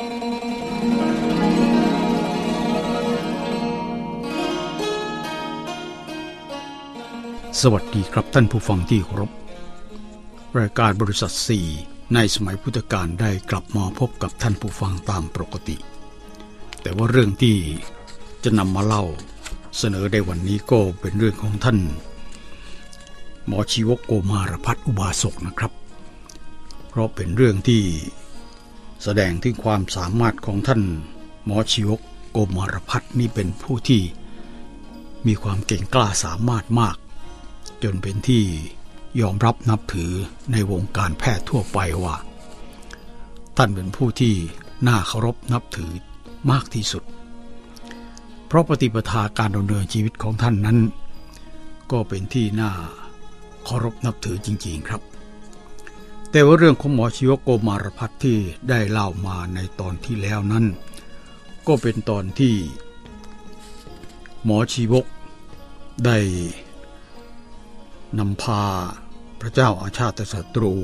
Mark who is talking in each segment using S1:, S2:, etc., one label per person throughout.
S1: สวัสดีครับท่านผู้ฟังที่เคารพรายการบริษัท 4 ในสมัยพุทธกาลได้กลับมาพบกับท่านผู้ฟังตามปกติ แต่ว่าเรื่องที่จะนำมาเล่าเสนอในวันนี้ก็เป็นเรื่องของท่าน หมอชีวกโกมารพัฒอุบาสกนะครับ เพราะเป็นเรื่องที่ แสดงถึงความสามารถของท่าน หมอชีวกโกมารพัฒนี่เป็นผู้ที่มีความเก่งกล้าสามารถมาก จนเป็นที่ยอมรับนับถือในวงการแพทย์ทั่วไปว่า ท่านเป็นผู้ที่น่าเคารพนับถือมากที่สุด เพราะปฏิปทาการดำเนินชีวิตของท่านนั้น ก็เป็นที่น่าเคารพนับถือจริง ๆครับ แต่ว่าเรื่องของหมอชีวโกมารพัฒที่ได้เล่ามาในตอนที่แล้วนั้น ก็เป็นตอนที่ หมอชีวกได้นำพาพระเจ้าอาชาติศัตรู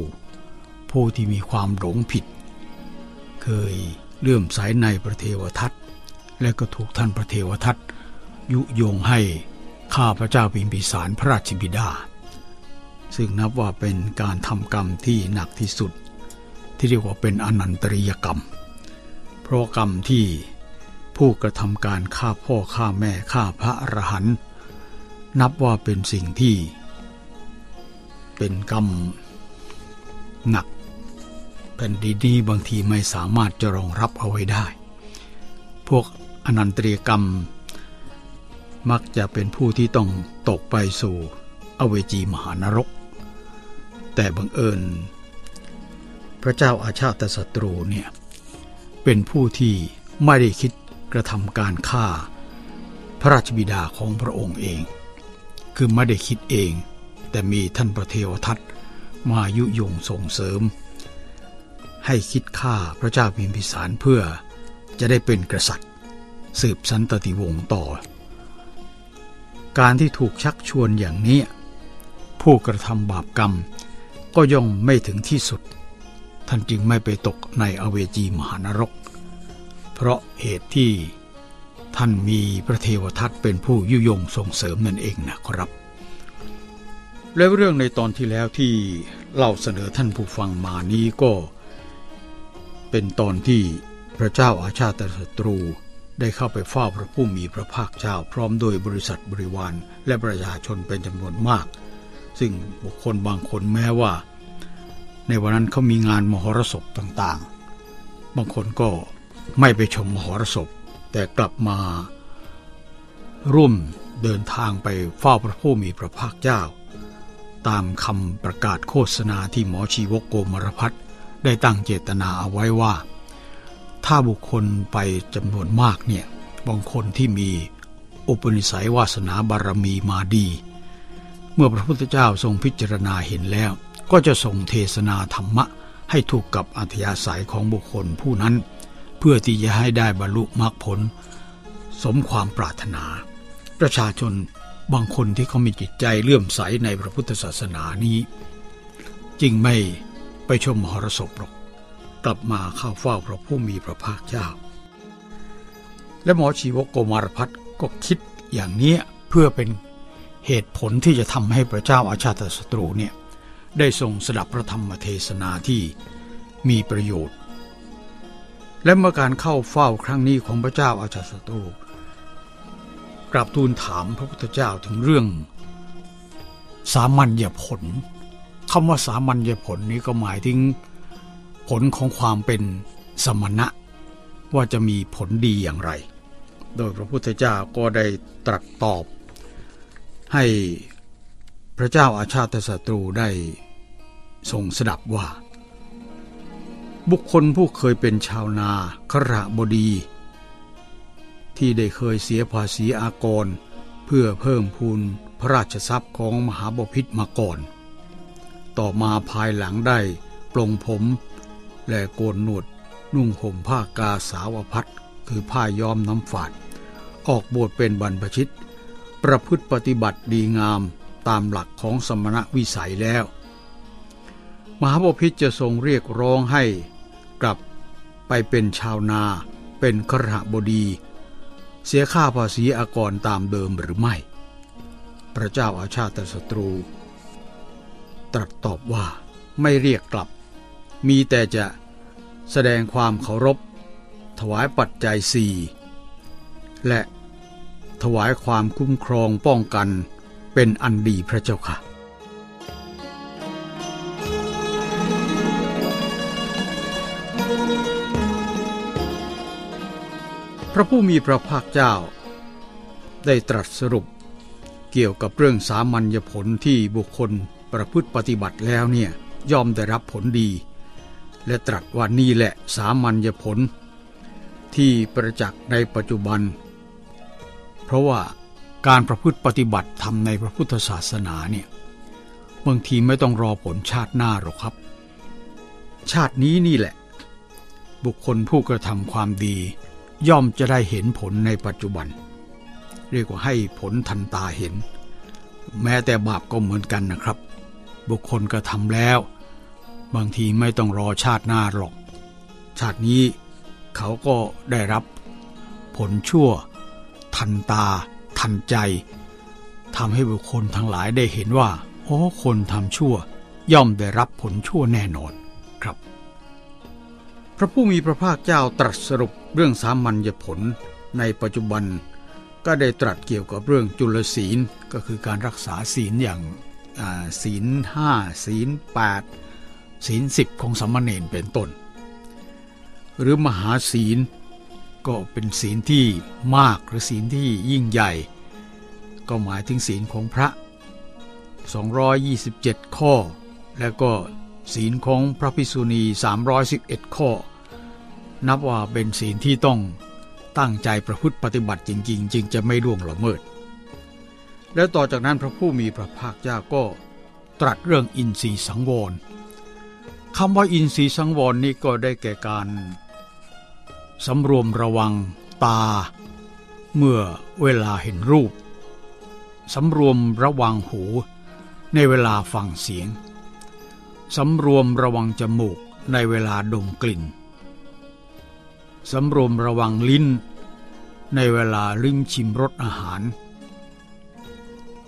S1: ผู้ที่มีความหลงผิด เคยเลื่อมใสในพระเทวทัตและก็ถูกท่านพระเทวทัตยุโยงให้ข้าพระเจ้าพิมพิสารพระราชบิดา ซึ่งนับว่าเป็นการทำกรรมที่หนักที่สุด ที่เรียกว่าเป็นอนันตริยกรรม เพราะกรรมที่ผู้กระทำการฆ่าพ่อฆ่าแม่ฆ่าพระอรหันต์นับว่าเป็นสิ่งที่ เป็นกรรมหนักแผ่นดินนี้บางทีไม่สามารถจะรองรับเอาไว้ได้ พวกอนันตริยกรรม มักจะเป็นผู้ที่ต้องตกไปสู่อเวจีมหานรก แต่บังเอิญ พระเจ้าอาชาติศัตรูเนี่ยเป็นผู้ที่ไม่ได้คิดกระทำการฆ่า พระราชบิดาของพระองค์เอง คือไม่ได้คิดเอง แต่มีท่านพระเทวทัตมายุยงส่งเสริม ให้คิดฆ่าพระเจ้าพิมพิสารเพื่อจะได้เป็นกษัตริย์ สืบสันตติวงศ์ต่อ การที่ถูกชักชวนอย่างนี้ผู้กระทำบาปกรรม ก็ย่อมไม่ถึงที่สุด ท่านจึงไม่ไปตกในอเวจีมหานรก เพราะเหตุที่ท่านมีพระเทวทัตเป็นผู้ยุยงส่งเสริมนั่นเองนะครับ แล้วเรื่องในตอนที่แล้วที่เล่าเสนอท่านผู้ฟังมานี้ก็ เป็นตอนที่พระเจ้าอาชาติศัตรูได้เข้าไปเฝ้าพระผู้มีพระภาคเจ้าพร้อมโดยบริษัทบริวารและประชาชนเป็นจำนวนมาก ซึ่งบุคคลบางคนแม้ว่า ในวันนั้นเขามีงานมหรสพต่างๆ บางคนก็ไม่ไปชมมหรสพ แต่กลับมาร่วมเดินทางไปเฝ้าพระผู้มีพระภาคเจ้า ตามคำประกาศโฆษณาที่หมอชีวกโกมรพัฒได้ตั้งเจตนาเอาไว้ว่า ถ้าบุคคลไปจำนวนมากเนี่ยบางคนที่มีอุปนิสัยวาสนาบารมีมาดี เมื่อพระพุทธเจ้าทรงพิจารณาเห็นแล้ว ก็จะทรงเทศนาธรรมะ ให้ถูกกับอัธยาศัยของบุคคลผู้นั้น เพื่อที่จะให้ได้บรรลุมรรคผล สมความปรารถนา ประชาชนบางคนที่เขามีจิตใจเลื่อมใสในพระพุทธศาสนานี้ จึงไม่ไปชมมหรสพหรอกกลับมาเข้าเฝ้าพระผู้มีพระภาคเจ้า และหมอชีวกโกมารพัฒก็คิดอย่างนี้เพื่อเป็น เหตุผลที่จะทำให้พระเจ้าอาชาติศัตรูเนี่ยได้ทรงสดับพระธรรมเทศนาที่มีประโยชน์ และเมื่อการเข้าเฝ้าครั้งนี้ของพระเจ้าอาชาติศัตรูกราบทูลถามพระพุทธเจ้าถึงเรื่อง สามัญญผลคำว่าสามัญญผลนี้ก็หมายถึงผลของความเป็นสมณะ ว่าจะมีผลดีอย่างไร โดยพระพุทธเจ้าก็ได้ตรัสตอบ ให้พระเจ้าอาชาติศัตรูได้ทรงสดับว่า บุคคลผู้เคยเป็นชาวนาคระบดี ที่ได้เคยเสียภาษีอากร เพื่อเพิ่มพูนพระราชทรัพย์ของมหาบพิตรมาก่อน ต่อมาภายหลังได้ปลงผม และโกนหนวดนุ่งห่มผ้ากาสาวพัดคือผ้าย้อมน้ำฝาด ออกบวชเป็นบรรพชิต ประพฤติปฏิบัติดีงามตามหลักของสมณวิสัยแล้ว มหาบพิตรจะทรงเรียกร้องให้กลับไปเป็นชาวนา เป็นครหบดี เสียค่าภาษีอากรตามเดิมหรือไม่ พระเจ้าอาชาติศัตรู ตรัสตอบว่าไม่เรียกกลับ มีแต่จะแสดงความเคารพ ถวายปัจจัยสี่และ ถวายความคุ้มครองป้องกันเป็นอันดีพระเจ้าค่ะ พระผู้มีพระภาคเจ้า ได้ตรัสสรุปเกี่ยวกับเรื่องสามัญญผลที่บุคคลประพฤติปฏิบัติแล้วเนี่ยย่อมได้รับผลดี และตรัสว่านี่แหละสามัญญผล ที่ประจักษ์ในปัจจุบัน เพราะว่าการประพฤติปฏิบัติทำในพระพุทธศาสนาเนี่ยบางทีไม่ต้องรอผลชาติหน้าหรอกครับ ชาตินี้นี่แหละ บุคคลผู้กระทำความดี ย่อมจะได้เห็นผลในปัจจุบัน เรียกว่าให้ผลทันตาเห็น แม้แต่บาปก็เหมือนกันนะครับ บุคคลกระทำแล้ว บางทีไม่ต้องรอชาติหน้าหรอก ชาตินี้เขาก็ได้รับผลชั่ว ทันตา ทันใจทำให้บุคคลทั้งหลายได้เห็นว่าโอ้คนทำชั่ว ย่อมได้รับผลชั่วแน่นอนครับ พระผู้มีพระภาคเจ้าตรัสสรุปเรื่องสามัญญผลในปัจจุบัน ก็ได้ตรัสเกี่ยวกับเรื่องจุลศีลก็คือการรักษาศีลอย่างศีลห้าศีลแปดศีลสิบของสมณเณรเป็นต้น หรือมหาศีล ก็เป็นศีลที่มากหรือศีลที่ยิ่งใหญ่ ก็หมายถึงศีลของพระ 227 ข้อ และก็ศีลของพระภิกษุณี 311 ข้อ นับว่าเป็นศีลที่ต้องตั้งใจประพฤติปฏิบัติจริง ๆ จึงจะไม่ล่วงละเมิด แล้วต่อจากนั้นพระผู้มีพระภาคเจ้าก็ตรัสเรื่องอินทรีย์สังวรคำว่าอินทรีย์สังวรนี้ก็ได้แก่การ สำรวมระวังตา เมื่อเวลาเห็นรูป สำรวมระวังหูในเวลาฟังเสียง สำรวมระวังจมูกในเวลาดมกลิ่น สำรวมระวังลิ้น ในเวลาลิ้มชิมรสอาหาร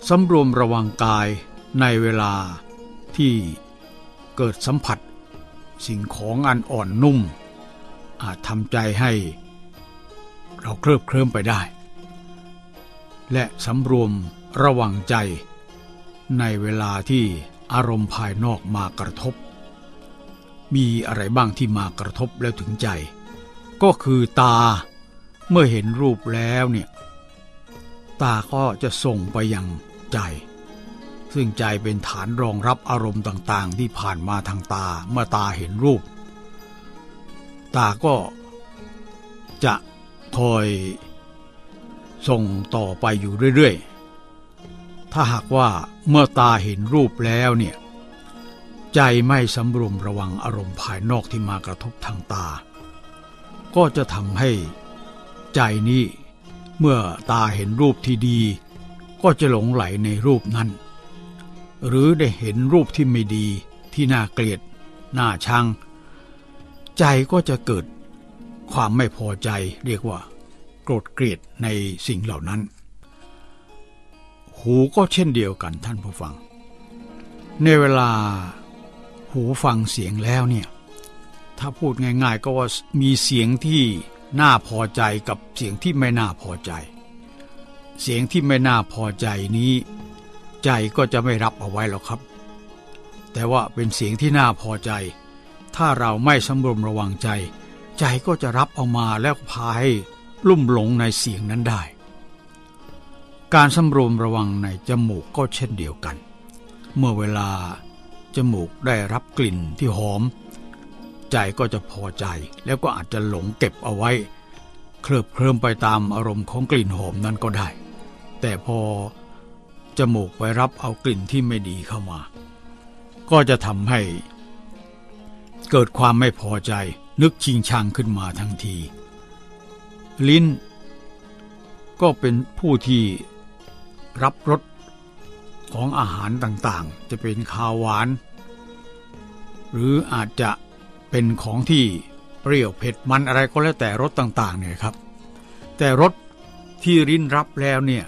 S1: สำรวมระวังกายในเวลาที่เกิดสัมผัส สิ่งของอันอ่อนนุ่ม อาจทำใจให้ เราเคลิบเคลิ้มไปได้ และสำรวมระวังใจ ในเวลาที่อารมณ์ภายนอกมากระทบ มีอะไรบ้างที่มากระทบแล้วถึงใจ ก็คือตาเมื่อเห็นรูปแล้วเนี่ย ตาก็จะส่งไปยังใจ ซึ่งใจเป็นฐานรองรับอารมณ์ต่างๆ ที่ผ่านมาทางตาเมื่อตาเห็นรูป ตาก็จะคอยส่งต่อไปอยู่เรื่อยๆ ถ้าหากว่าเมื่อตาเห็นรูปแล้วเนี่ย ใจไม่สำรวมระวังอารมณ์ภายนอกที่มากระทบทางตา ก็จะทำให้ใจนี้เมื่อตาเห็นรูปที่ดี ก็จะหลงไหลในรูปนั้น หรือได้เห็นรูปที่ไม่ดีที่น่าเกลียด น่าชัง ใจก็จะเกิดความไม่พอใจเรียกว่า โกรธเกลียดในสิ่งเหล่านั้น หูก็เช่นเดียวกันท่านผู้ฟัง ในเวลาหูฟังเสียงแล้วเนี่ย ถ้าพูดง่าย ๆ ก็ว่ามีเสียงที่น่าพอใจกับเสียงที่ไม่น่าพอใจ เสียงที่ไม่น่าพอใจนี้ ใจก็จะไม่รับเอาไว้หรอกครับ แต่ว่าเป็นเสียงที่น่าพอใจ ถ้าเราไม่สำรวมระวังใจ ใจก็จะรับเอามาแล้วพาให้ลุ่มหลงในเสียงนั้นได้ การสำรวมระวังในจมูกก็เช่นเดียวกัน เมื่อเวลาจมูกได้รับกลิ่นที่หอม ใจก็จะพอใจแล้วก็อาจจะหลงเก็บเอาไว้ เคลิบเคลิ้มไปตามอารมณ์ของกลิ่นหอมนั้นก็ได้ แต่พอจมูกไปรับเอากลิ่นที่ไม่ดีเข้ามา ก็จะทำให้ เกิดความไม่พอใจนึกชิงชังขึ้นมาทันที ลิ้น ก็เป็นผู้ที่รับรสของอาหารต่างๆ จะเป็นข้าวหวาน หรืออาจจะเป็นของที่เปรี้ยวเผ็ดมันอะไรก็แล้วแต่รสต่างๆเนี่ยครับ แต่รสที่รินรับแล้วเนี่ย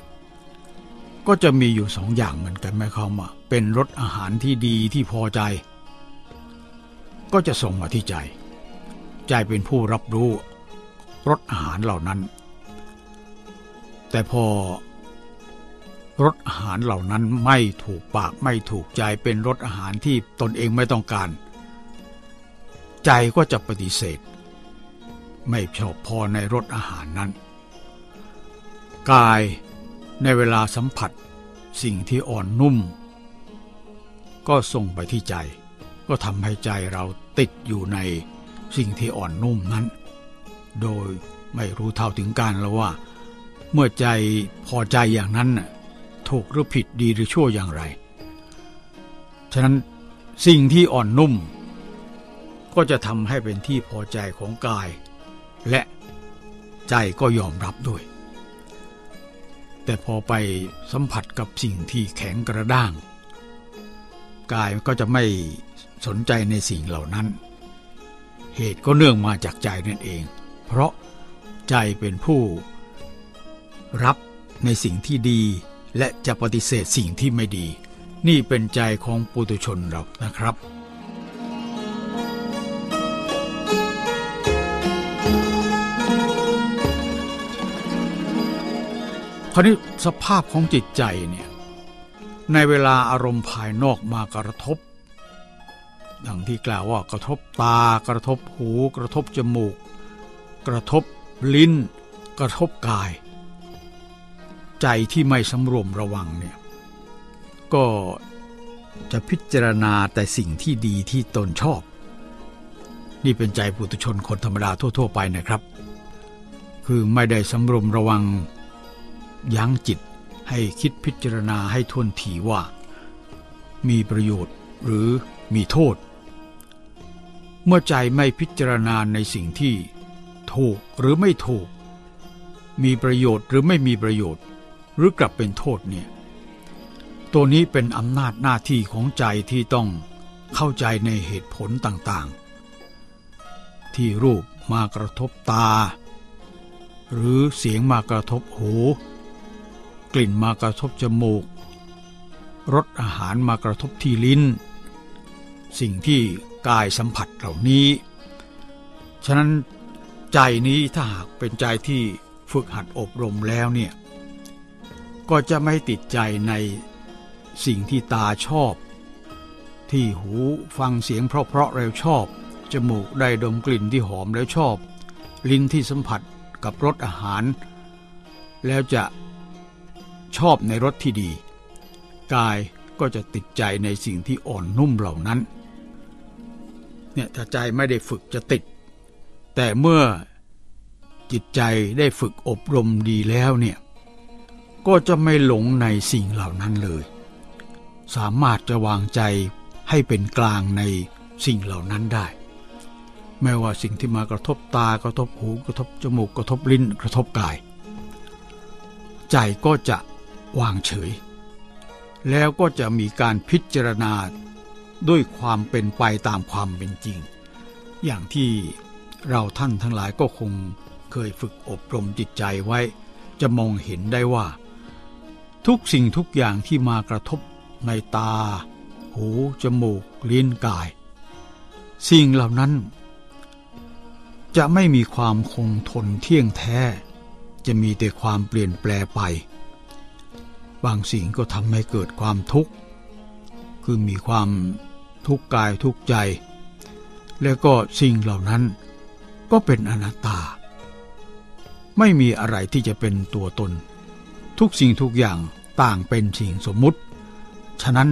S1: ก็จะมีอยู่สองอย่างเหมือนกันหมายความว่าเป็นรสอาหารที่ดีที่พอใจ ก็จะส่งมาที่ใจ ใจเป็นผู้รับรู้รสอาหารเหล่านั้น แต่พอรสอาหารเหล่านั้นไม่ถูกปากไม่ถูกใจเป็นรสอาหารที่ตนเองไม่ต้องการ ใจก็จะปฏิเสธ ไม่ชอบพอในรสอาหารนั้น กายในเวลาสัมผัสสิ่งที่อ่อนนุ่ม ก็ส่งไปที่ใจ ก็ทำให้ใจเรา ติดอยู่ในสิ่งที่อ่อนนุ่มนั้น โดยไม่รู้เท่าถึงการแล้วว่า เมื่อใจพอใจอย่างนั้นถูกหรือผิดดีหรือชั่วอย่างไร ฉะนั้นสิ่งที่อ่อนนุ่ม ก็จะทำให้เป็นที่พอใจของกาย และใจก็ยอมรับด้วย แต่พอไปสัมผัสกับสิ่งที่แข็งกระด้าง กายก็จะไม่ สนใจในสิ่งเหล่านั้น เหตุก็เนื่องมาจากใจนั่นเอง เพราะใจเป็นผู้รับในสิ่งที่ดี และจะปฏิเสธสิ่งที่ไม่ดี นี่เป็นใจของปุถุชนเรานะครับคราวนี้สภาพของจิตใจเนี่ยในเวลาอารมณ์ภายนอกมากระทบ ดังที่กล่าวว่ากระทบตากระทบหู กระทบจมูก กระทบลิ้น กระทบกาย ใจที่ไม่สำรวมระวังเนี่ยก็จะพิจารณาแต่สิ่งที่ดีที่ตนชอบ นี่เป็นใจปุถุชนคนธรรมดาทั่ว ๆ ไปนะครับ คือไม่ได้สำรวมระวังยั้งจิตให้คิดพิจารณาให้ทวนทีว่า มีประโยชน์หรือมีโทษ เมื่อใจไม่พิจารณาในสิ่งที่ ถูกหรือไม่ถูก มีประโยชน์หรือไม่มีประโยชน์ หรือกลับเป็นโทษเนี่ย ตัวนี้เป็นอำนาจหน้าที่ของใจที่ต้องเข้าใจในเหตุผลต่างๆ ที่รูปมากระทบตา หรือเสียงมากระทบหู กลิ่นมากระทบจมูกรสอาหารมากระทบที่ลิ้น สิ่งที่ กายสัมผัสเหล่านี้ ฉะนั้นใจนี้ถ้าหากเป็นใจที่ฝึกหัดอบรมแล้วเนี่ยก็จะไม่ติดใจในสิ่งที่ตาชอบ ที่หูฟังเสียงเพราะๆแล้วชอบ จมูกได้ดมกลิ่นที่หอมแล้วชอบ ลิ้นที่สัมผัสกับรสอาหาร แล้วจะชอบในรสที่ดี กายก็จะติดใจในสิ่งที่อ่อนนุ่มเหล่านั้น เนี่ยถ้าใจไม่ได้ฝึกจะติด แต่เมื่อจิตใจได้ฝึกอบรมดีแล้วเนี่ยก็จะไม่หลงในสิ่งเหล่านั้นเลย สามารถจะวางใจให้เป็นกลางในสิ่งเหล่านั้นได้ ไม่ว่าสิ่งที่มากระทบตากระทบหูกระทบจมูกกระทบลิ้นกระทบกาย ใจก็จะวางเฉย แล้วก็จะมีการพิจารณา ด้วยความเป็นไปตามความเป็นจริง อย่างที่เราท่านทั้งหลายก็คงเคยฝึกอบรมจิตใจไว้ จะมองเห็นได้ว่า ทุกสิ่งทุกอย่างที่มากระทบในตา หู จมูก ลิ้น กาย สิ่งเหล่านั้น จะไม่มีความคงทนเที่ยงแท้ จะมีแต่ความเปลี่ยนแปลไป บางสิ่งก็ทำให้เกิดความทุกข์ คือมีความ ทุกกายทุกใจ แล้วก็สิ่งเหล่านั้นก็เป็นอนัตตา ไม่มีอะไรที่จะเป็นตัวตน ทุกสิ่งทุกอย่างต่างเป็นสิ่งสมมุติ ฉะนั้น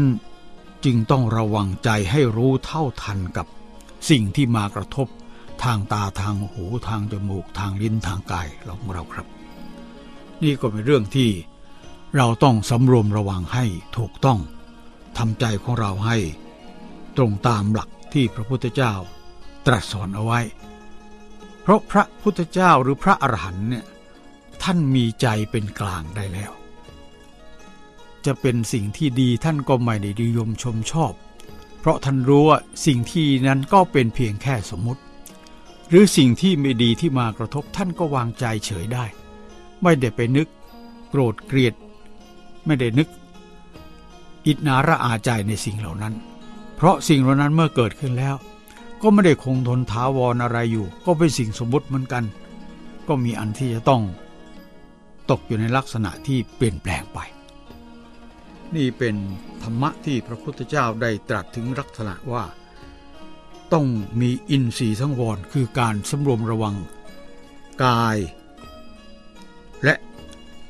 S1: จึงต้องระวังใจให้รู้เท่าทันกับสิ่งที่มากระทบทางตาทางหูทางจมูกทางลิ้นทางกายของเราครับ นี่ก็เป็นเรื่องที่เราต้องสำรวมระวังให้ถูกต้องทำใจของเราให้ ตรงตามหลักที่พระพุทธเจ้าตรัสสอนเอาไว้ เพราะพระพุทธเจ้าหรือพระอรหันต์เนี่ยท่านมีใจเป็นกลางได้แล้ว จะเป็นสิ่งที่ดีท่านก็ไม่ได้ดิยมชมชอบ เพราะท่านรู้ว่าสิ่งที่นั้นก็เป็นเพียงแค่สมมติ หรือสิ่งที่ไม่ดีที่มากระทบท่านก็วางใจเฉยได้ ไม่ได้ไปนึก โกรธเกลียด ไม่ได้นึก อิจนาระอาใจในสิ่งเหล่านั้น เพราะสิ่งเหล่านั้นเมื่อเกิดขึ้นแล้ว ก็ไม่ได้คงทนท้าวรออะไรอยู่ ก็เป็นสิ่งสมมติเหมือนกัน ก็มีอันที่จะต้อง ตกอยู่ในลักษณะที่เปลี่ยนแปลงไป นี่เป็นธรรมะที่พระพุทธเจ้าได้ตรัสถึงลักษณะว่า ต้องมีอินทรีย์สังวรคือการสำรวมระวัง กาย และ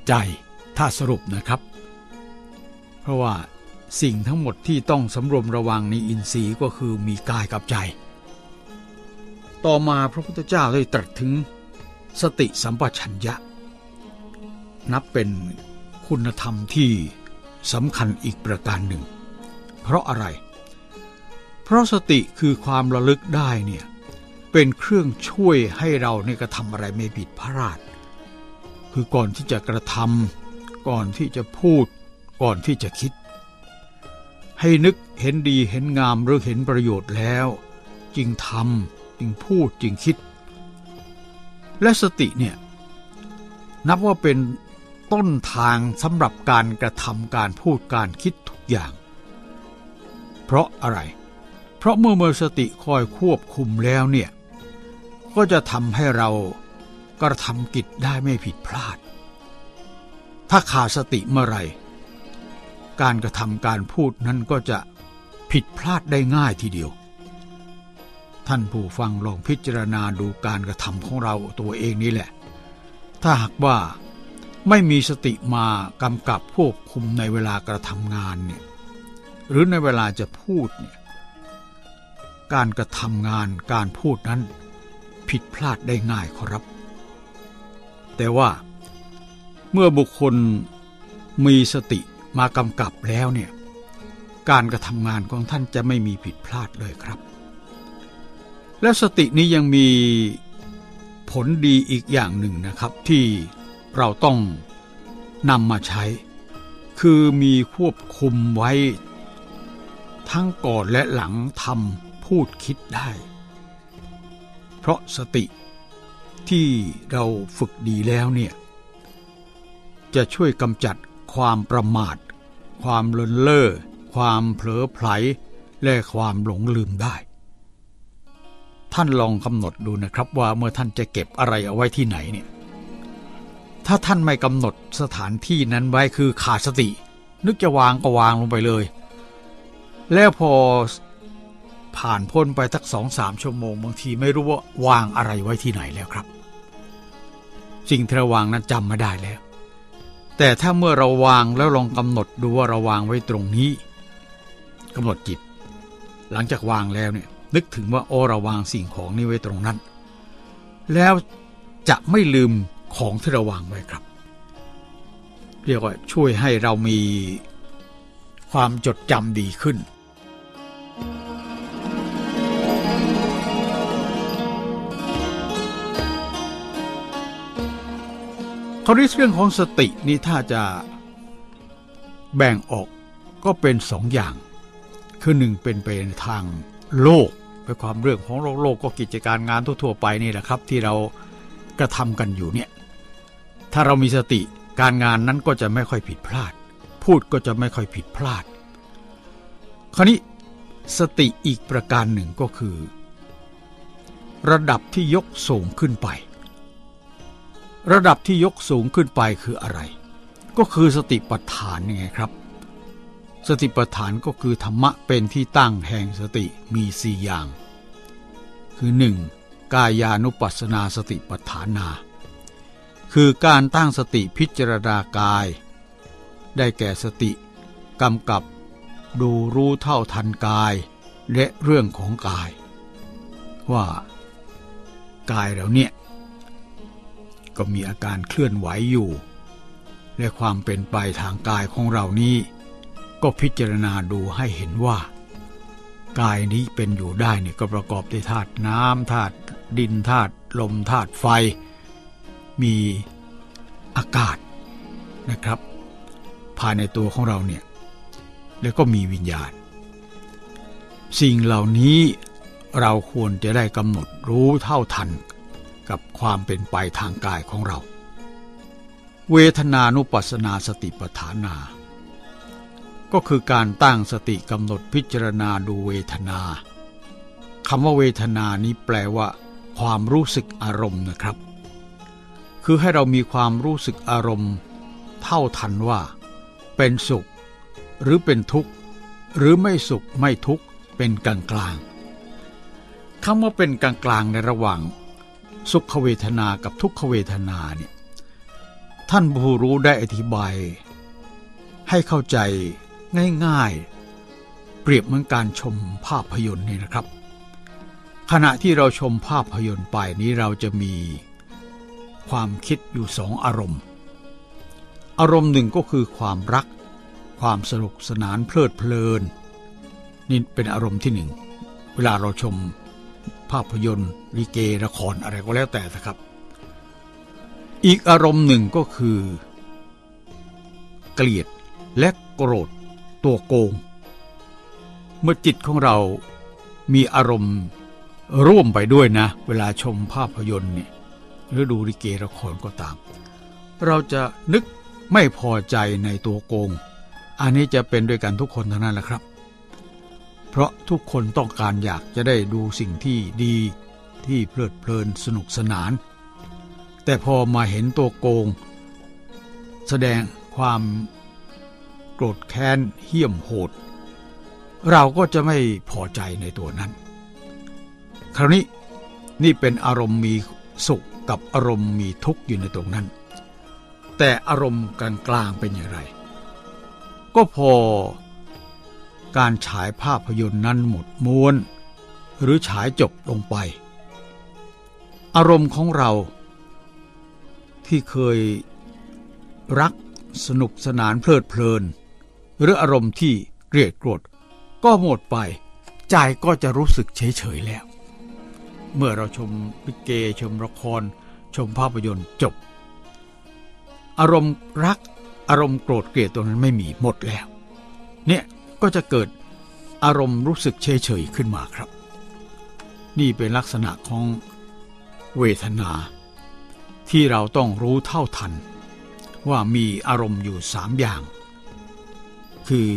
S1: ใจถ้าสรุปนะครับ เพราะว่า สิ่งทั้งหมดที่ต้องสำรวมระวังในอินทรีย์ก็คือมีกายกับใจ ต่อมาพระพุทธเจ้าได้ตรัสถึงสติสัมปชัญญะ นับเป็นคุณธรรมที่สำคัญอีกประการหนึ่ง เพราะอะไร เพราะสติคือความระลึกได้เนี่ยเป็นเครื่องช่วยให้เราในกระทำอะไรไม่ผิดพลาด คือก่อนที่จะกระทำก่อนที่จะพูด ก่อนที่จะคิด ให้นึกเห็นดีเห็นงามหรือเห็นประโยชน์แล้ว จึงทำจึงพูดจึงคิด และสติเนี่ยนับว่าเป็นต้นทางสำหรับการกระทำการพูดการคิดทุกอย่าง เพราะอะไร เพราะเมื่อมือสติคอยควบคุมแล้วเนี่ยก็จะทำให้เรากระทำกิจได้ไม่ผิดพลาด ถ้าขาดสติเมื่อไร การกระทำการพูดนั้นก็จะผิดพลาดได้ง่ายทีเดียว ท่านผู้ฟังลองพิจารณาดูการกระทำของเราตัวเองนี่แหละ ถ้าหากว่าไม่มีสติมากำกับควบคุมในเวลากระทำงานเนี่ยหรือในเวลาจะพูดเนี่ยการกระทำงานการพูดนั้นผิดพลาดได้ง่ายครับ แต่ว่าเมื่อบุคคลมีสติ มากำกับแล้วเนี่ยการกระทำงานของท่านจะไม่มีผิดพลาดเลยครับ และสตินี้ยังมีผลดีอีกอย่างหนึ่งนะครับ ที่เราต้องนำมาใช้ คือมีควบคุมไว้ ทั้งก่อนและหลังทำพูดคิดได้ เพราะสติที่เราฝึกดีแล้วเนี่ยจะช่วยกำจัด ความประมาท ความเลินเล่อ ความเผลอไผล และความหลงลืมได้ ท่านลองกำหนดดูนะครับว่าเมื่อท่านจะเก็บอะไรเอาไว้ที่ไหนเนี่ย ถ้าท่านไม่กำหนดสถานที่นั้นไว้คือขาดสติ นึกจะวางก็วางลงไปเลย แล้วพอผ่านพ้นไปสักสองสามชั่วโมงบางทีไม่รู้ว่าวางอะไรไว้ที่ไหนแล้วครับ สิ่งที่ราวางนั้นจำไม่ได้แล้ว แต่ถ้าเมื่อเราวางแล้วลองกำหนดดูว่าเราวางไว้ตรงนี้กำหนดจิต หลังจากวางแล้วเนี่ยนึกถึงว่าโอเราวางสิ่งของนี้ไว้ตรงนั้น แล้วจะไม่ลืมของที่เราวางไว้ครับ เรียกว่าช่วยให้เรามีความจดจำดีขึ้น คราวนี้เรื่องของสตินี่ถ้าจะแบ่งออกก็เป็นสองอย่าง คือหนึ่งเป็นไปในทางโลกไปความเรื่องของโลกโลกก็กิจการงานทั่วๆไปนี่แหละครับ ที่เรากระทำกันอยู่เนี่ย ถ้าเรามีสติการงานนั้นก็จะไม่ค่อยผิดพลาด พูดก็จะไม่ค่อยผิดพลาด คราวนี้สติอีกประการหนึ่งก็คือ ระดับที่ยกสูงขึ้นไป ระดับที่ยกสูงขึ้นไปคืออะไร ก็คือสติปัฏฐานยังไงครับ สติปัฏฐานก็คือธรรมะเป็นที่ตั้งแห่งสติมีสี่อย่าง คือหนึ่งกายานุปัสสนาสติปัฏฐานา คือการตั้งสติพิจารณากาย ได้แก่สติกำกับดูรู้เท่าทันกายและเรื่องของกาย ว่ากายเราเนี่ย ก็มีอาการเคลื่อนไหวอยู่ และความเป็นไปทางกายของเรานี้ ก็พิจารณาดูให้เห็นว่า กายนี้เป็นอยู่ได้เนี่ยก็ประกอบด้วยธาตุน้ำธาตุดินธาตุลมธาตุไฟ มีอากาศนะครับ ภายในตัวของเราเนี่ยแล้วก็มีวิญญาณ สิ่งเหล่านี้เราควรจะได้กำหนดรู้เท่าทัน กับความเป็นไปทางกายของเรา เวทนานุปัสสนาสติปฐานา ก็คือการตั้งสติกำหนดพิจารณาดูเวทนาคำว่าเวทนานี้แปลว่า ความรู้สึกอารมณ์นะครับ คือให้เรามีความรู้สึกอารมณ์ เท่าทันว่า เป็นสุข หรือเป็นทุกข์ หรือไม่สุขไม่ทุกข์เป็นกลางกลางคำว่าเป็นกลางกลางในระหว่าง สุขเวทนากับทุกขเวทนาเนี่ยท่านผู้รู้ได้อธิบาย ให้เข้าใจง่ายๆ เปรียบเหมือนการชมภาพยนตร์นี่นะครับ ขณะที่เราชมภาพยนตร์ไปนี้เราจะมีความคิดอยู่สองอารมณ์ อารมณ์หนึ่งก็คือความรัก ความสนุกสนานเพลิดเพลินนี่เป็นอารมณ์ที่หนึ่งเวลาเราชม ภาพยนตร์ลิเกละครอะไรก็แล้วแต่นะครับ อีกอารมณ์หนึ่งก็คือ เกลียดและโกรธตัวโกง เมื่อจิตของเรามีอารมณ์ร่วมไปด้วยนะ เวลาชมภาพยนตร์เนี่ยหรือดูลิเกละครก็ตาม เราจะนึกไม่พอใจในตัวโกง อันนี้จะเป็นด้วยกันทุกคนเท่านั้นแหละครับ เพราะทุกคนต้องการอยากจะได้ดูสิ่งที่ดีที่เพลิดเพลินสนุกสนาน แต่พอมาเห็นตัวโกง แสดงความโกรธแค้นเหี้ยมโหด เราก็จะไม่พอใจในตัวนั้น คราวนี้นี่เป็นอารมณ์มีสุขกับอารมณ์มีทุกข์อยู่ในตรงนั้น แต่อารมณ์กลางๆเป็นอย่างไร ก็พอ การฉายภาพยนตร์นั้นหมดม้วน หรือฉายจบลงไป อารมณ์ของเรา ที่เคยรักสนุกสนานเพลิดเพลิน หรืออารมณ์ที่เกลียดโกรธก็หมดไป ใจก็จะรู้สึกเฉยเฉยแล้ว เมื่อเราชมพิเกชมละคร ชมภาพยนตร์จบ อารมณ์รักอารมณ์โกรธเกลียดตัวนั้นไม่มีหมดแล้ว เนี่ย ก็จะเกิดอารมณ์รู้สึกเฉยเฉยขึ้นมาครับ นี่เป็นลักษณะของเวทนา ที่เราต้องรู้เท่าทัน ว่ามีอารมณ์อยู่สามอย่าง คือ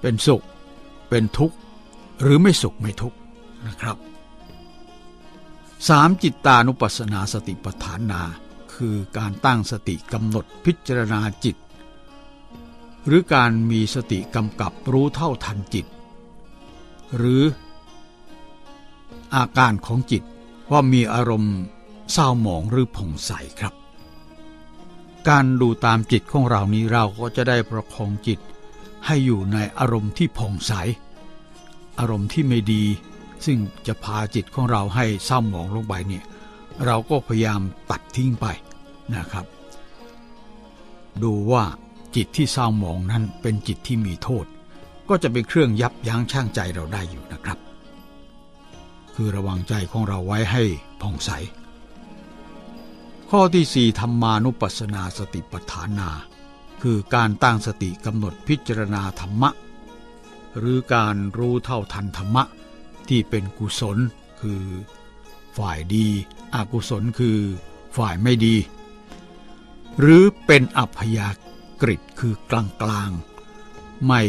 S1: เป็นสุข เป็นทุกข์ หรือไม่สุขไม่ทุกข์นะครับสามจิตตานุปัสสนาสติปัฏฐานา คือการตั้งสติกำหนดพิจารณาจิต หรือการมีสติกำกับรู้เท่าทันจิต หรืออาการของจิตว่ามีอารมณ์เศร้าหมองหรือผ่องใสครับ การดูตามจิตของเรานี้เราก็จะได้ประคองจิต ให้อยู่ในอารมณ์ที่ผ่องใส อารมณ์ที่ไม่ดี ซึ่งจะพาจิตของเราให้เศร้าหมองลงไปเนี่ยเราก็พยายามตัดทิ้งไปนะครับ ดูว่า จิตที่เศร้าหมองนั้นเป็นจิตที่มีโทษ ก็จะเป็นเครื่องยับยั้งชั่งใจเราได้อยู่นะครับ คือระวังใจของเราไว้ให้ผ่องใส ข้อที่สี่ธรรมานุปัสสนาสติปัฏฐานา คือการตั้งสติกำหนดพิจารณาธรรมะ หรือการรู้เท่าทันธรรมะ ที่เป็นกุศลคือ ฝ่ายดี อกุศลคือ ฝ่ายไม่ดี หรือเป็นอัพยาก กฤิคือกลางกลางไม่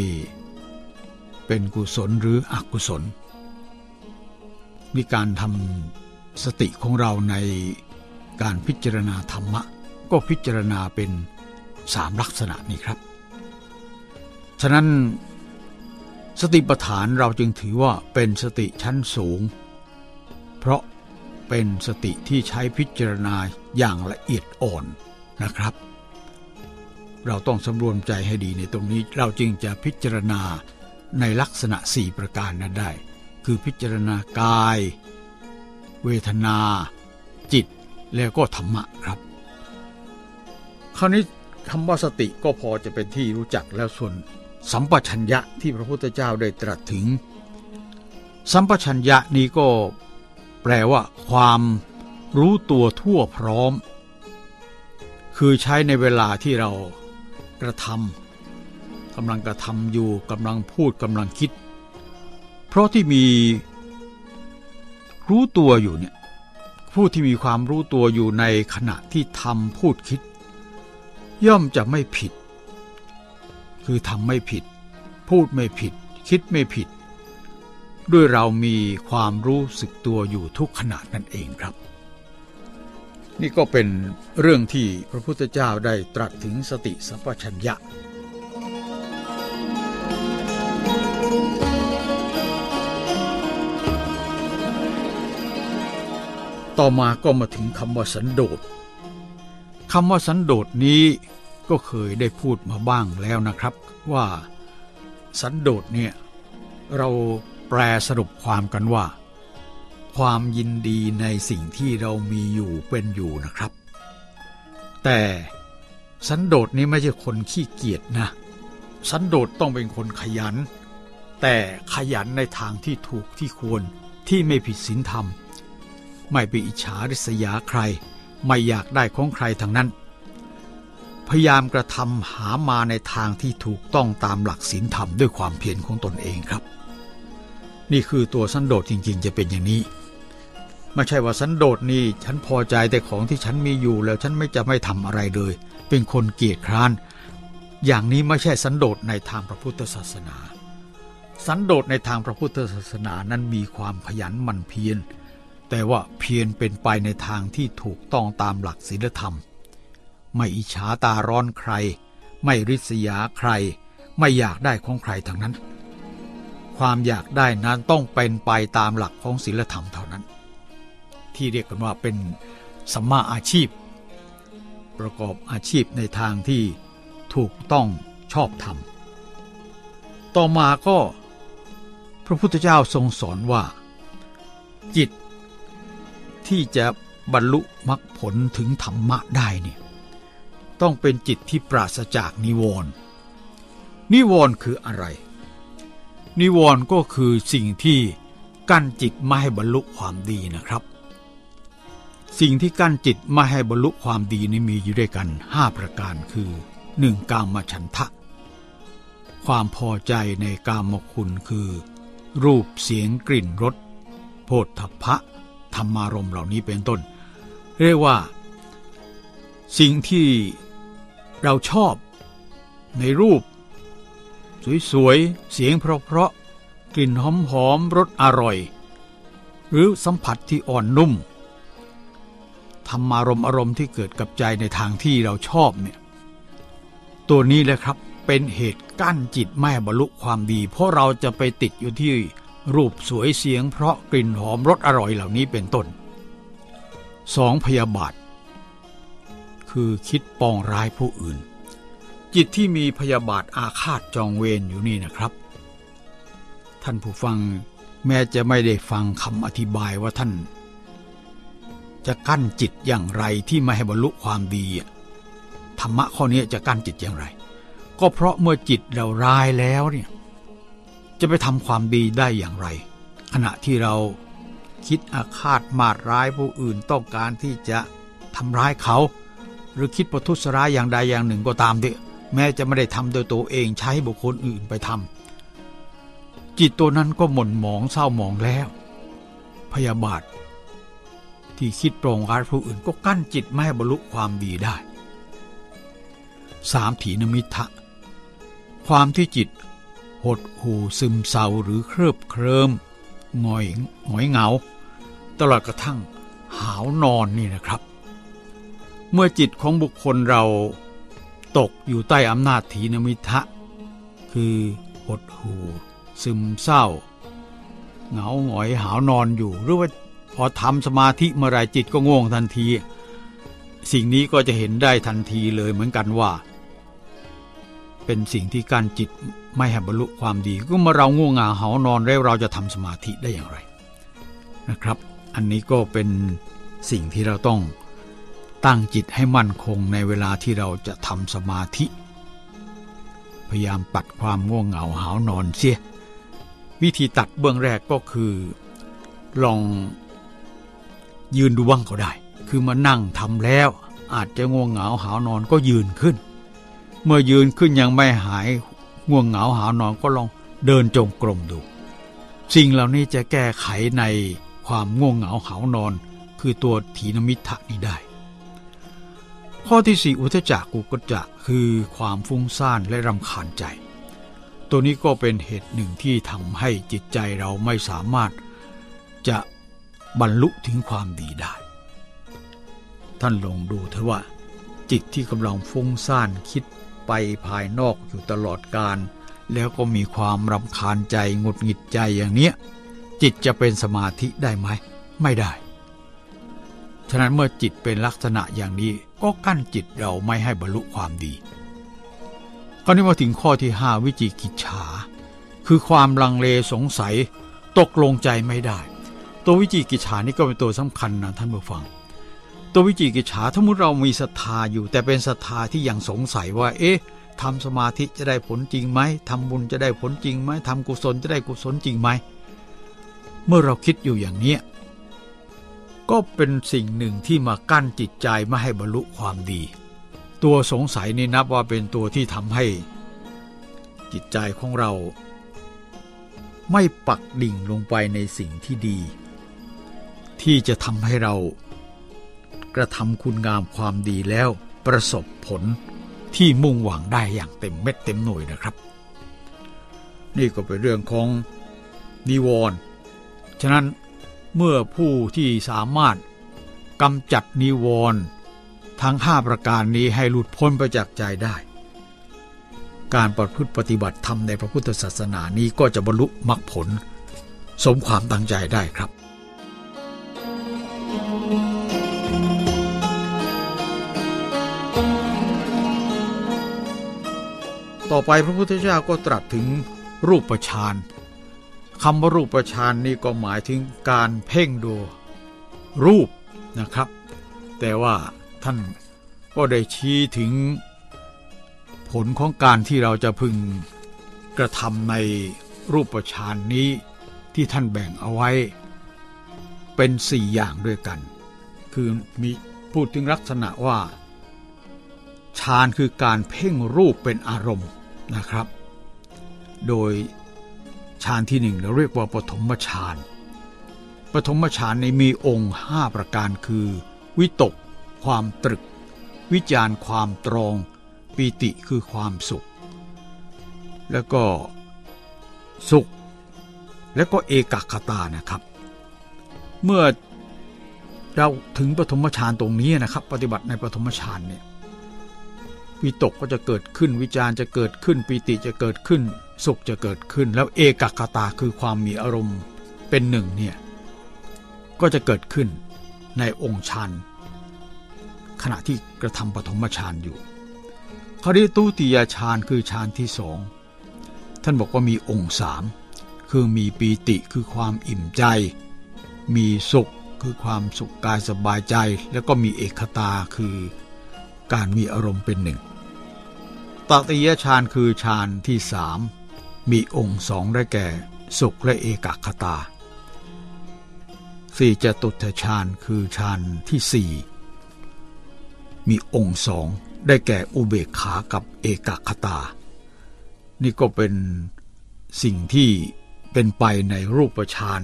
S1: เป็นกุศลหรืออกุศล มีการทำสติของเราในการพิจารณาธรรมะ ก็พิจารณาเป็นสามลักษณะนี้ครับ ฉะนั้นสติปัฏฐานเราจึงถือว่าเป็นสติชั้นสูง เพราะเป็นสติที่ใช้พิจารณาอย่างละเอียดอ่อนนะครับ เราต้องสำรวมใจให้ดีในตรงนี้ เราจึงจะพิจารณาในลักษณะสี่ประการนั้นได้ คือพิจารณากาย เวทนา จิต แล้วก็ธรรมะครับ คราวนี้คำว่าสติก็พอจะเป็นที่รู้จักแล้วส่วนสัมปชัญญะที่พระพุทธเจ้าได้ตรัสถึง สัมปชัญญะนี้ก็แปลว่า ความรู้ตัวทั่วพร้อม คือใช้ในเวลาที่เรา กระทำกำลังกระทำอยู่กำลังพูดกำลังคิด เพราะที่มีรู้ตัวอยู่เนี่ยผู้ที่มีความรู้ตัวอยู่ในขณะที่ทำพูดคิด ย่อมจะไม่ผิด คือทำไม่ผิด พูดไม่ผิด คิดไม่ผิด ด้วยเรามีความรู้สึกตัวอยู่ทุกขณะนั่นเองครับ นี่ก็เป็นเรื่องที่พระพุทธเจ้าได้ตรัสถึงสติสัมปชัญญะ ต่อมาก็มาถึงคำว่าสันโดษคำว่าสันโดษนี้ก็เคยได้พูดมาบ้างแล้วนะครับ ว่าสันโดษเนี่ยเราแปลสรุปความกันว่า ความยินดีในสิ่งที่เรามีอยู่เป็นอยู่นะครับ แต่สันโดษนี้ไม่ใช่คนขี้เกียจนะ สันโดษต้องเป็นคนขยัน แต่ขยันในทางที่ถูกที่ควรที่ไม่ผิดศีลธรรม ไม่ไปอิจฉาริษยาใคร ไม่อยากได้ของใครทั้งนั้น พยายามกระทำหามาในทางที่ถูกต้องตามหลักศีลธรรมด้วยความเพียรของตนเองครับ นี่คือตัวสันโดษจริงๆ จะเป็นอย่างนี้ ไม่ใช่ว่าสันโดษนี่ฉันพอใจแต่ของที่ฉันมีอยู่แล้วฉันไม่จะไม่ทำอะไรเลย เป็นคนเกียจคร้าน อย่างนี้ไม่ใช่สันโดษในทางพระพุทธศาสนา สันโดษในทางพระพุทธศาสนานั้นมีความขยันหมั่นเพียร แต่ว่าเพียรเป็นไปในทางที่ถูกต้องตามหลักศีลธรรม ไม่อิจฉาตาร้อนใคร ไม่ริษยาใคร ไม่อยากได้ของใครทั้งนั้น ความอยากได้นั้นต้องเป็นไปตามหลักของศีลธรรมเท่านั้น ที่เรียกกันว่าเป็นสัมมาอาชีพ ประกอบอาชีพในทางที่ถูกต้องชอบธรรม ต่อมาก็ พระพุทธเจ้าทรงสอนว่า จิต ที่จะบรรลุมรรคผลถึงธรรมะได้เนี่ยต้องเป็นจิตที่ปราศจากนิวรณ์นิวรณ์คืออะไร นิวรณ์ก็คือสิ่งที่กั้นจิตไม่ให้บรรลุความดีนะครับ สิ่งที่กั้นจิตไม่ให้บรรลุความดีนี่มีอยู่ด้วยกันห้าประการคือหนึ่งกามฉันทะ ความพอใจในกามคุณคือ รูปเสียงกลิ่นรสโพธพะธรรมารมเหล่านี้เป็นต้น เรียกว่า สิ่งที่เราชอบในรูป สวยๆ เสียงเพราะๆกลิ่นหอมๆรสอร่อย หรือสัมผัสที่อ่อนนุ่ม ธรรมารมอารมณ์ที่เกิดกับใจในทางที่เราชอบเนี่ยตัวนี้แหละครับเป็นเหตุกั้นจิตไม่บรรลุความดี เพราะเราจะไปติดอยู่ที่รูปสวยเสียง เพราะกลิ่นหอมรสอร่อยเหล่านี้เป็นต้นสองพยาบาท คือคิดปองร้ายผู้อื่น จิตที่มีพยาบาทอาฆาตจองเวรอยู่นี่นะครับ ท่านผู้ฟังแม้จะไม่ได้ฟังคำอธิบายว่าท่าน จะกั้นจิตอย่างไรที่ไม่ให้บรรลุความดีธรรมะข้อนี้จะกั้นจิตอย่างไร ก็เพราะเมื่อจิตเราร้ายแล้วเนี่ยจะไปทำความดีได้อย่างไร ขณะที่เราคิดอาฆาตมาดร้ายผู้อื่นต้องการที่จะทำร้ายเขา หรือคิดประทุษร้ายอย่างใดอย่างหนึ่งก็ตามเถอะแม้จะไม่ได้ทำโดยตัวเองใช้บุคคลอื่นไปทำจิตตัวนั้นก็หม่นหมองเศร้าหมองแล้ว พยาบาท ที่คิดโปรงร้ายผู้อื่นก็กั้นจิตไม่ให้บรรลุความดีได้สามถีนมิทะ ความที่จิต หดหูซึมเศร้าหรือเครือบเคริมงอยหงอยเหงา ตลอดกระทั่งหาวนอนนี่นะครับ เมื่อจิตของบุคคลเราตกอยู่ใต้อำนาจถีนมิทะ คือหดหูซึมเศร้า เหงาหงอยหาวนอนอยู่หรือว่า พอทำสมาธิเมื่อไรจิตก็ง่วงทันที สิ่งนี้ก็จะเห็นได้ทันทีเลยเหมือนกันว่า เป็นสิ่งที่การจิตไม่ให้บรรลุความดี ก็มาเราง่วงเหงาหานอนแล้วเราจะทำสมาธิได้อย่างไรนะครับ อันนี้ก็เป็นสิ่งที่เราต้องตั้งจิตให้มั่นคงในเวลาที่เราจะทำสมาธิ พยายามปัดความง่วงเหงาหานอนเสีย วิธีตัดเบื้องแรกก็คือลอง ยืนดูบ้างก็ได้ คือมานั่งทำแล้ว อาจจะง่วงเหงาหานอนก็ยืนขึ้น เมื่อยืนขึ้นยังไม่หายง่วงเหงาหานอนก็ลองเดินจงกรมดู สิ่งเหล่านี้จะแก้ไขในความง่วงเหงาหานอน คือตัวถีนมิทะนี้ได้ ข้อที่สี่อุทจักกุกจะคือความฟุ้งซ่านและรำคาญใจ ตัวนี้ก็เป็นเหตุหนึ่งที่ทำให้จิตใจเราไม่สามารถจะ บรรลุถึงความดีได้ ท่านลองดูเถอะว่า จิตที่กำลังฟุ้งซ่านคิดไปภายนอกอยู่ตลอดการ แล้วก็มีความรำคาญใจงดหงิดใจอย่างเนี้ย จิตจะเป็นสมาธิได้ไหม ไม่ได้ ฉะนั้นเมื่อจิตเป็นลักษณะอย่างนี้ก็กั้นจิตเราไม่ให้บรรลุความดีคราวนี้มาถึงข้อที่ห้าวิจิกิจฉา คือความลังเลสงสัย ตกลงใจไม่ได้ ตัววิจิกิจฉานี่ก็เป็นตัวสำคัญนะท่านผู้ฟัง ตัววิจิกิจฉาถ้ามุเรามีศรัทธาอยู่ แต่เป็นศรัทธาที่ยังสงสัยว่า เอ๊ะทำสมาธิจะได้ผลจริงไหมทำบุญจะได้ผลจริงไหมทำกุศลจะได้กุศลจริงไหม เมื่อเราคิดอยู่อย่างเนี้ยก็เป็นสิ่งหนึ่งที่มากั้นจิตใจไม่ให้บรรลุความดี ตัวสงสัยนี่นับว่าเป็นตัวที่ทำให้ จิตใจของเรา ไม่ปักดิ่งลงไปในสิ่งที่ดี ที่จะทำให้เรากระทำคุณงามความดีแล้วประสบผลที่มุ่งหวังได้อย่างเต็มเม็ดเต็มหน่วยนะครับ นี่ก็เป็นเรื่องของนิวรณ์ฉะนั้นเมื่อผู้ที่สามารถกำจัดนิวรณ์ทั้งห้าประการนี้ให้หลุดพ้นไปจากใจได้ การประพฤติปฏิบัติธรรมในพระพุทธศาสนานี้ก็จะบรรลุมรรคผล สมความตั้งใจได้ครับ ต่อไปพระพุทธเจ้าก็ตรัสถึงรูปฌานคำว่ารูปฌานนี่ก็หมายถึงการเพ่งดูรูปนะครับ แต่ว่าท่านก็ได้ชี้ถึงผลของการที่เราจะพึงกระทำในรูปฌานนี้ที่ท่านแบ่งเอาไว้ เป็นสี่อย่างด้วยกัน คือมีพูดถึงลักษณะว่า ฌานคือการเพ่งรูปเป็นอารมณ์นะครับ โดยฌานที่หนึ่งเราเรียกว่าปฐมฌาน ปฐมฌานในมีองค์ห้าประการคือ วิตก ความตรึก วิจารความตรอง ปีติคือความสุข แล้วก็สุข แล้วก็เอกคตานะครับ เมื่อเราถึงปฐมฌานตรงนี้นะครับ ปฏิบัติในปฐมฌานเนี่ย วิตกก็จะเกิดขึ้นวิจารจะเกิดขึ้นปีติจะเกิดขึ้น สุขจะเกิดขึ้น แล้วเอกคตาคือความมีอารมณ์เป็นหนึ่งเนี่ยก็จะเกิดขึ้นในองค์ฌานขณะที่กระทำปฐมฌานอยู่คราวนี้ตุติยฌานคือฌานที่สองท่านบอกว่ามีองค์สามคือมีปีติคือความอิ่มใจ มีสุขคือความสุขกายสบายใจ แล้วก็มีเอกตาคือการมีอารมณ์เป็นหนึ่ง ตติยฌานคือฌานที่สามมีองค์สองได้แก่ สุขและเอกคตาสี่จตุตฌานคือฌานที่สี่มีองค์สองได้แก่อุเบกขากับเอกคตา นี่ก็เป็นสิ่งที่เป็นไปในรูปฌาน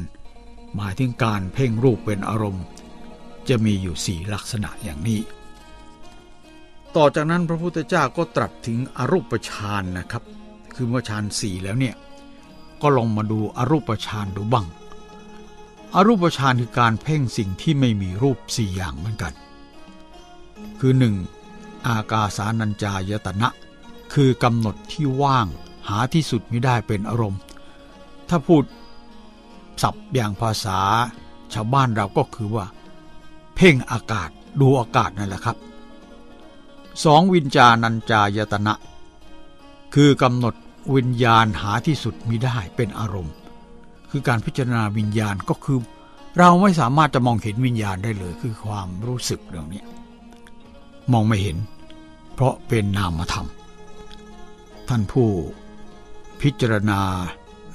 S1: หมายถึงการเพ่งรูปเป็นอารมณ์ จะมีอยู่สี่ลักษณะอย่างนี้ ต่อจากนั้นพระพุทธเจ้าก็ตรัสถึงอรูปฌานนะครับ คือเมื่อฌานสี่แล้วเนี่ยก็ลองมาดูอรูปฌานดูบ้าง อรูปฌานคือการเพ่งสิ่งที่ไม่มีรูปสี่อย่างเหมือนกัน คือหนึ่งอากาสานัญจายตนะ คือกำหนดที่ว่างหาที่สุดไม่ได้เป็นอารมณ์ ถ้าพูดศัพท์อย่างภาษาชาวบ้านเราก็คือว่า เพ่งอากาศดูอากาศนั่นแหละครับ สองวิญญาณัญจายตนะ คือกำหนดวิญญาณหาที่สุดมิได้เป็นอารมณ์ คือการพิจารณาวิญญาณก็คือ เราไม่สามารถจะมองเห็นวิญญาณได้เลย คือความรู้สึกเรื่องนี้มองไม่เห็น เพราะเป็นนามธรรม ท่านผู้พิจารณา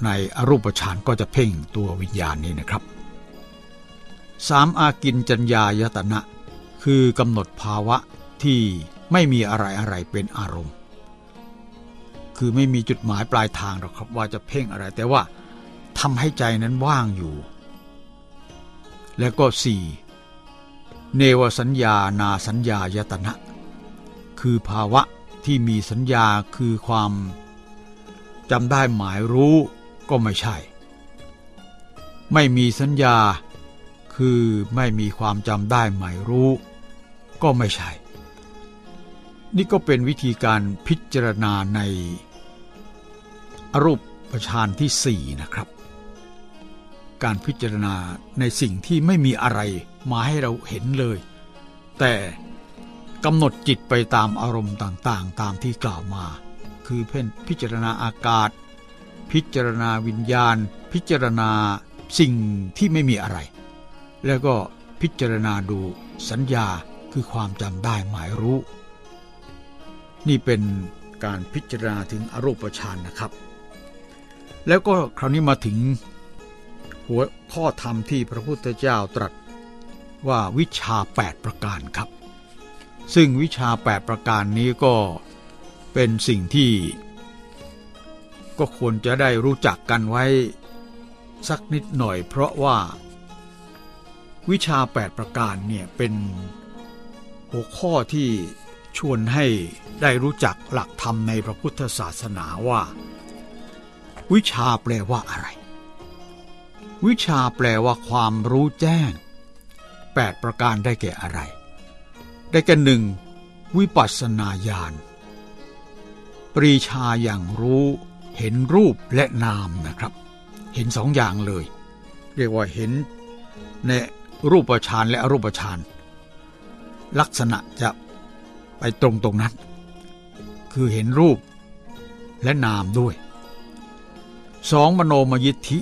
S1: ในอรูปฌานก็จะเพ่งตัววิญญาณนี้นะครับสามอากินจัญญายตนะ คือกำหนดภาวะที่ ไม่มีอะไรอะไรเป็นอารมณ์ คือไม่มีจุดหมายปลายทางหรอกครับว่าจะเพ่งอะไร แต่ว่าทำให้ใจนั้นว่างอยู่ และก็สี่เนวสัญญานาสัญญายตนะ คือภาวะที่มีสัญญาคือความจำได้หมายรู้ก็ไม่ใช่ ไม่มีสัญญาคือไม่มีความจำได้หมายรู้ ก็ไม่ใช่ นี่ก็เป็นวิธีการพิจารณาในอรูปประชานที่สี่นะครับ การพิจารณาในสิ่งที่ไม่มีอะไรมาให้เราเห็นเลย แต่กำหนดจิตไปตามอารมณ์ต่างๆ ตามที่กล่าวมา คือเพ่นพิจารณาอากาศ พิจารณาวิญญาณ พิจารณาสิ่งที่ไม่มีอะไร แล้วก็พิจารณาดูสัญญาคือความจำได้หมายรู้ นี่เป็นการพิจารณาถึงอรูปฌานนะครับ แล้วก็คราวนี้มาถึงหัวข้อธรรมที่พระพุทธเจ้าตรัสว่าวิชา 8 ประการครับ ซึ่งวิชา 8 ประการนี้ก็เป็นสิ่งที่ก็ควรจะได้รู้จักกันไว้สักนิดหน่อย เพราะว่า วิชา 8 ประการเนี่ยเป็นหัวข้อที่ ชวนให้ได้รู้จักหลักธรรมในพระพุทธศาสนาว่า วิชาแปลว่าอะไร วิชาแปลว่าความรู้แจ้ง 8 ประการได้แก่อะไร ได้แก่หนึ่งวิปัสสนาญาณปรีชาอย่างรู้เห็นรูปและนามนะครับ เห็นสองอย่างเลย เรียกว่าเห็นในรูปฌานและอรูปฌานลักษณะจะ ไปตรงตรงนั้น คือเห็นรูปและนามด้วย สองมโนมยิทธิ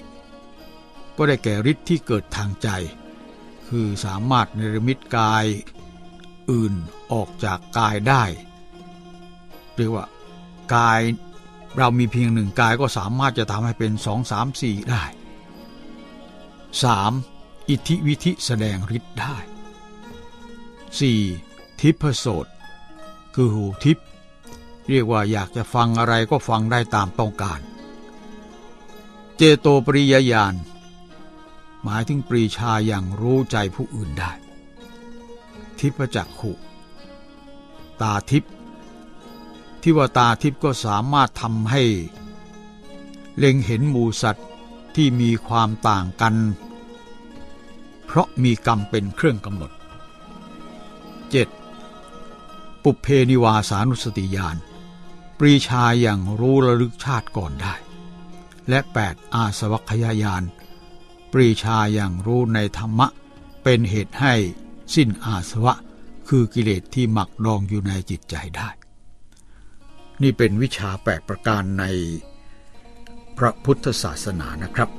S1: ก็ได้แก่ฤทธิ์ที่เกิดทางใจ คือสามารถเนรมิตกายอื่นออกจากกายได้ เรียกว่ากายเรามีเพียงหนึ่งกายก็สามารถจะทำให้เป็นสองสามสี่ได้ 3. อิทธิวิธิแสดงฤทธิ์ได้ 4. ทิพโสต คือหูทิพย์เรียกว่าอยากจะฟังอะไรก็ฟังได้ตามต้องการ เจโตปริยญาณหมายถึงปรีชาอย่างรู้ใจผู้อื่นได้ ทิพจักขุ ตาทิพที่ว่าตาทิพก็สามารถทำให้ เล็งเห็นหมูสัตว์ที่มีความต่างกัน เพราะมีกรรมเป็นเครื่องกำหนด 7. ปุเพนิวาสานุสติญาณปรีชาอย่างรู้ระลึกชาติก่อนได้ และ 8. อาสวัคยายานปรีชาอย่างรู้ในธรรมะ เป็นเหตุให้สิ้นอาสวะ คือกิเลสที่หมักดองอยู่ในจิตใจได้ นี่เป็นวิชาแปดประการในพระพุทธศาสนานะครับ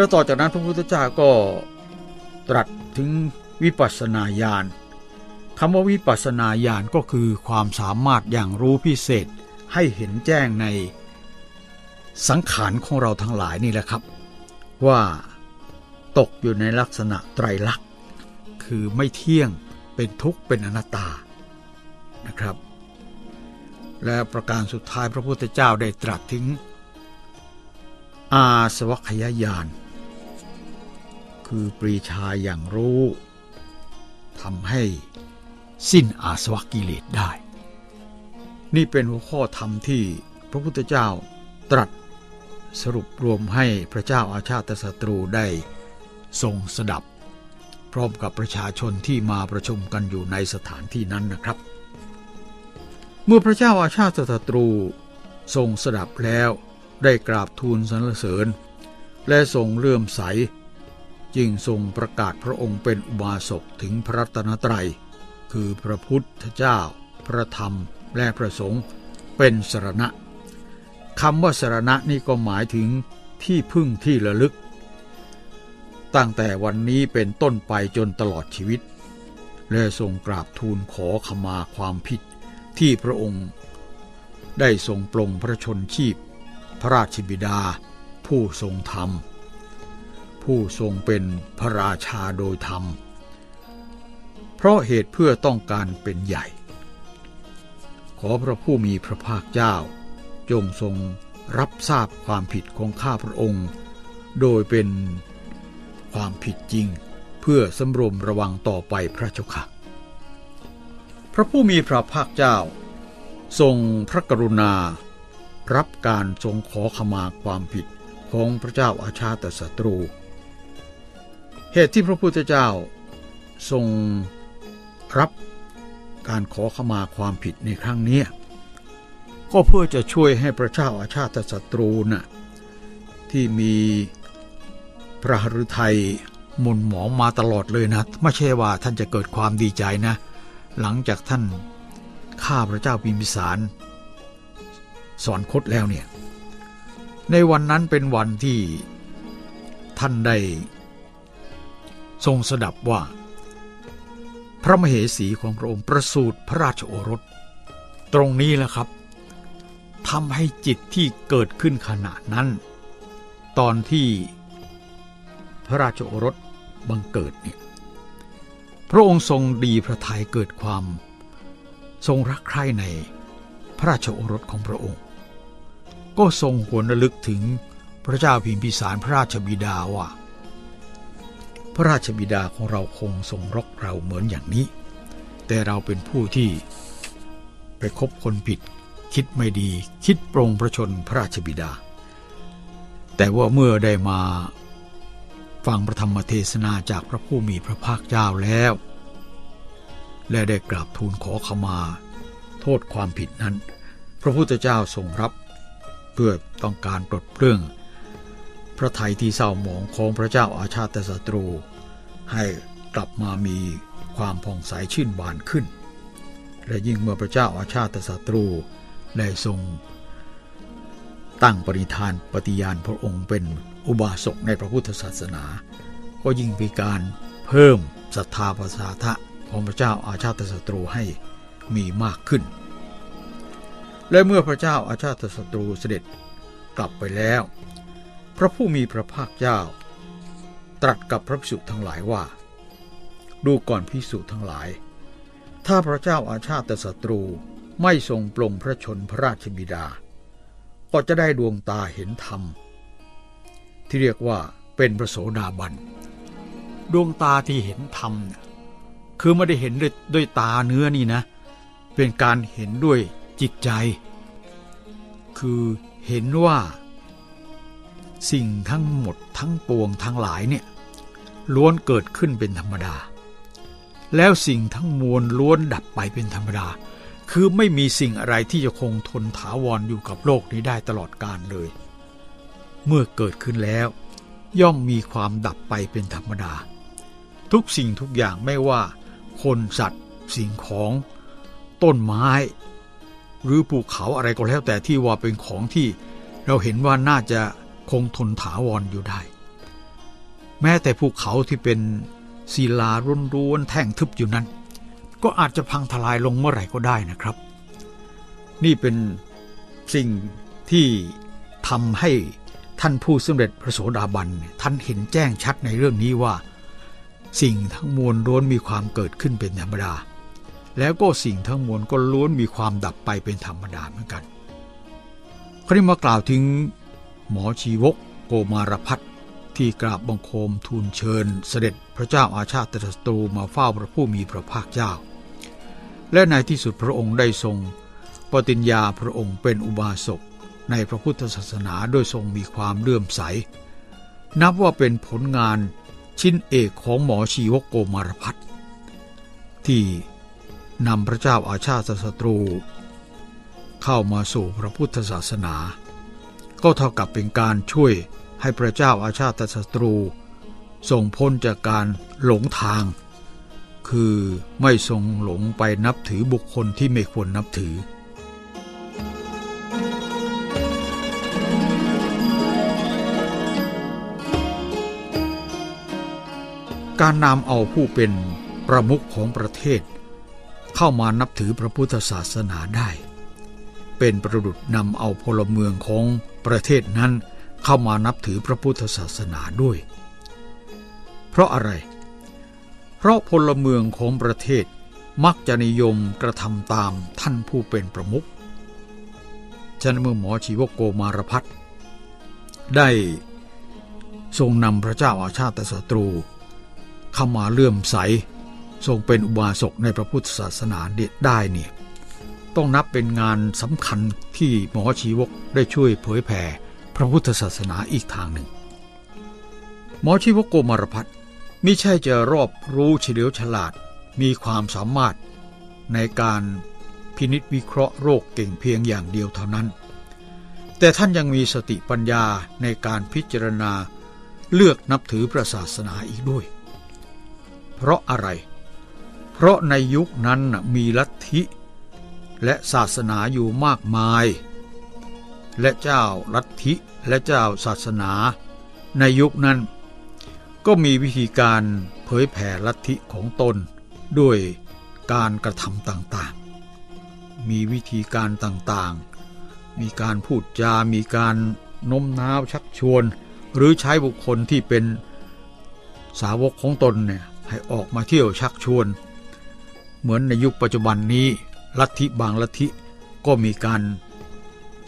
S1: แล้วต่อจากนั้นพระพุทธเจ้าก็ตรัสถึงวิปัสสนาญาณคำว่าวิปัสนาญาณก็คือความสามารถอย่างรู้พิเศษให้เห็นแจ้งในสังขารของเราทั้งหลายนี่แหละครับ ว่าตกอยู่ในลักษณะไตรลักษณ์ คือไม่เที่ยงเป็นทุกข์เป็นอนัตตานะครับ และประการสุดท้ายพระพุทธเจ้าได้ตรัสถึงอาสวัคยายาน คือปรีชาอย่างรู้ทำให้สิ้นอาสวะกิเลสได้ นี่เป็นหัวข้อธรรมที่พระพุทธเจ้าตรัสสรุปรวมให้พระเจ้าอาชาติศัตรูได้ทรงสดับ พร้อมกับประชาชนที่มาประชุมกันอยู่ในสถานที่นั้นนะครับ เมื่อพระเจ้าอาชาติศัตรูทรงสดับแล้วได้กราบทูลสรรเสริญ และทรงเลื่อมใส จึงทรงประกาศพระองค์เป็นอุบาสกถึงพระตนตรัย คือพระพุทธเจ้า พระธรรมและพระสงฆ์เป็นสรณะคำว่าสรณะนี่ก็หมายถึงที่พึ่งที่ระลึก ตั้งแต่วันนี้เป็นต้นไปจนตลอดชีวิต และทรงกราบทูลขอขมาความผิดที่พระองค์ได้ทรงปลงพระชนชีพ พระราชบิดา ผู้ทรงธรรม ผู้ทรงเป็นพระราชาโดยธรรม เพราะเหตุเพื่อต้องการเป็นใหญ่ ขอพระผู้มีพระภาคเจ้า จงทรงรับทราบความผิดของข้าพระองค์ โดยเป็นความผิดจริง เพื่อสำรวมระวังต่อไปพระเจ้าค่ะ พระผู้มีพระภาคเจ้า ทรงพระกรุณา รับการทรงขอขมาความผิดของพระเจ้าอาชาตศัตรู เหตุที่พระพุทธเจ้าทรงรับการขอขมาความผิดในครั้งนี้ก็เพื่อจะช่วยให้พระเจ้าอาชาติศัตรูนะ่ะที่มีพระฤทัยมุนหมองมาตลอดเลยนะไม่ใช่ว่าท่านจะเกิดความดีใจนะ หลังจากท่านฆ่าพระเจ้าพิมพิสาร สอนคตแล้วเนี่ย ในวันนั้นเป็นวันที่ท่านได้ ทรงสดับว่า พระมเหสีของพระองค์ประสูติพระราชโอรส ตรงนี้แหละครับทำให้จิตที่เกิดขึ้นขณะนั้น ตอนที่พระราชโอรสบังเกิดเนี่ยพระองค์ทรงดีพระทัยเกิดความ ทรงรักใคร่ในพระราชโอรสของพระองค์ ก็ทรงหวนระลึกถึงพระเจ้าพิมพิสารพระราชบิดาว่า ระราชบิดาของเราคงทรงรักเราเหมือนอย่างนี้ แต่เราเป็นผู้ที่ไปคบคนผิด คิดไม่ดีคิดปรงพระชนพระราชบิดา แต่ว่าเมื่อได้มาฟังพระธรรมเทศนาจากพระผู้มีพระภาคเจ้าแล้ว และได้กราบทูลขอขมา โทษความผิดนั้น พระพุทธเจ้าทรงรับ เพื่อต้องการปลดเปลื้อง พระไทยที่เศร้าหมองของพระเจ้าอาชาติศัตรู ให้กลับมามีความผ่องใสชื่นบานขึ้น และยิ่งเมื่อพระเจ้าอาชาติศัตรูได้ทรง ตั้งปริธานปฏิญาณพระองค์เป็นอุบาสกในพระพุทธศาสนา ก็ยิ่งมีการเพิ่มศรัทธาภาษาทะของพระเจ้าอาชาติศัตรูให้มีมากขึ้น และเมื่อพระเจ้าอาชาติศัตรูเสด็จกลับไปแล้ว พระผู้มีพระภาคเจ้า ตรัสกับพระภิกษุทั้งหลายว่า ดูก่อนภิกษุทั้งหลาย ถ้าพระเจ้าอาชาติศัตรูไม่ทรงปลงพระชนพระราชบิดา ก็จะได้ดวงตาเห็นธรรม ที่เรียกว่าเป็นพระโสดาบัน ดวงตาที่เห็นธรรม คือไม่ได้เห็นด้วยด้วยตาเนื้อนี่นะ เป็นการเห็นด้วยจิตใจ คือเห็นว่า สิ่งทั้งหมดทั้งปวงทั้งหลายเนี่ยล้วนเกิดขึ้นเป็นธรรมดา แล้วสิ่งทั้งมวลล้วนดับไปเป็นธรรมดา คือไม่มีสิ่งอะไรที่จะคงทนถาวรออยู่กับโลกนี้ได้ตลอดกาลเลย เมื่อเกิดขึ้นแล้ว ย่อมมีความดับไปเป็นธรรมดา ทุกสิ่งทุกอย่างไม่ว่า คนสัตว์ สิ่งของ ต้นไม้ หรือภูเขาอะไรก็แล้วแต่ที่ว่าเป็นของที่เราเห็นว่าน่าจะ คงทนถาวรออยู่ได้ แม้แต่ภูเขาที่เป็นศิลารุนรวนแท่งทึบอยู่นั้น ก็อาจจะพังทลายลงเมื่อไหร่ก็ได้นะครับ นี่เป็นสิ่งที่ทำให้ท่านผู้สำเร็จพระโสดาบันท่านเห็นแจ้งชัดในเรื่องนี้ว่า สิ่งทั้งมวลล้วนมีความเกิดขึ้นเป็นธรรมดา แล้วก็สิ่งทั้งมวลก็ล้วนมีความดับไปเป็นธรรมดาเหมือนกันคราวนี้มากล่าวถึง หมอชีวกโกมารพัฒที่กราบบังคมทูลเชิญเสด็จพระเจ้าอาชาติตรูมาเฝ้าพระผู้มีพระภาคเจ้า และในที่สุดพระองค์ได้ทรงปฏิญญาพระองค์เป็นอุบาสกในพระพุทธศาสนาโดยทรงมีความเลื่อมใส นับว่าเป็นผลงานชิ้นเอกของหมอชีวกโกมารพัฒที่นำพระเจ้าอาชาติศัตรู เข้ามาสู่พระพุทธศาสนา ก็เท่ากับเป็นการช่วยให้พระเจ้าอาชาติศัตรู ส่งพ้นจากการหลงทาง คือไม่ทรงหลงไปนับถือบุคคลที่ไม่ควรนับถือ การนำเอาผู้เป็นประมุขของประเทศ เข้ามานับถือพระพุทธศาสนาได้ เป็นประดุดนำเอาพลเมืองของ ประเทศนั้นเข้ามานับถือพระพุทธศาสนาด้วย เพราะอะไร เพราะพลเมืองของประเทศมักจะนิยมกระทำตามท่านผู้เป็นประมุขฉะนั้นเมื่อหมอชีวโกมารพัฒได้ทรงนำพระเจ้าอาชาติศัตรู เข้ามาเลื่อมใส ทรงเป็นอุบาสกในพระพุทธศาสนาเด็ดได้เนี่ย ต้องนับเป็นงานสำคัญที่หมอชีวกได้ช่วยเผยแผ่พระพุทธศาสนาอีกทางหนึ่ง หมอชีวกโกมารพัฒมิใช่จะรอบรู้เฉลียวฉลาดมีความสามารถในการพินิษวิเคราะห์โรคเก่งเพียงอย่างเดียวเท่านั้น แต่ท่านยังมีสติปัญญาในการพิจารณาเลือกนับถือพระศาสนาอีกด้วย เพราะอะไร เพราะในยุคนั้นมีลัทธิ และศาสนาอยู่มากมาย และเจ้าลัทธิและเจ้าศาสนา ในยุคนั้น ก็มีวิธีการเผยแผ่ลัทธิของตน ด้วยการกระทำต่างๆ มีวิธีการต่างๆ มีการพูดจา มีการน้มน้าวชักชวน หรือใช้บุคคลที่เป็นสาวกของตนเนี่ยให้ออกมาเที่ยวชักชวน เหมือนในยุคปัจจุบันนี้ ลัทธิบางลัทธิก็มีการ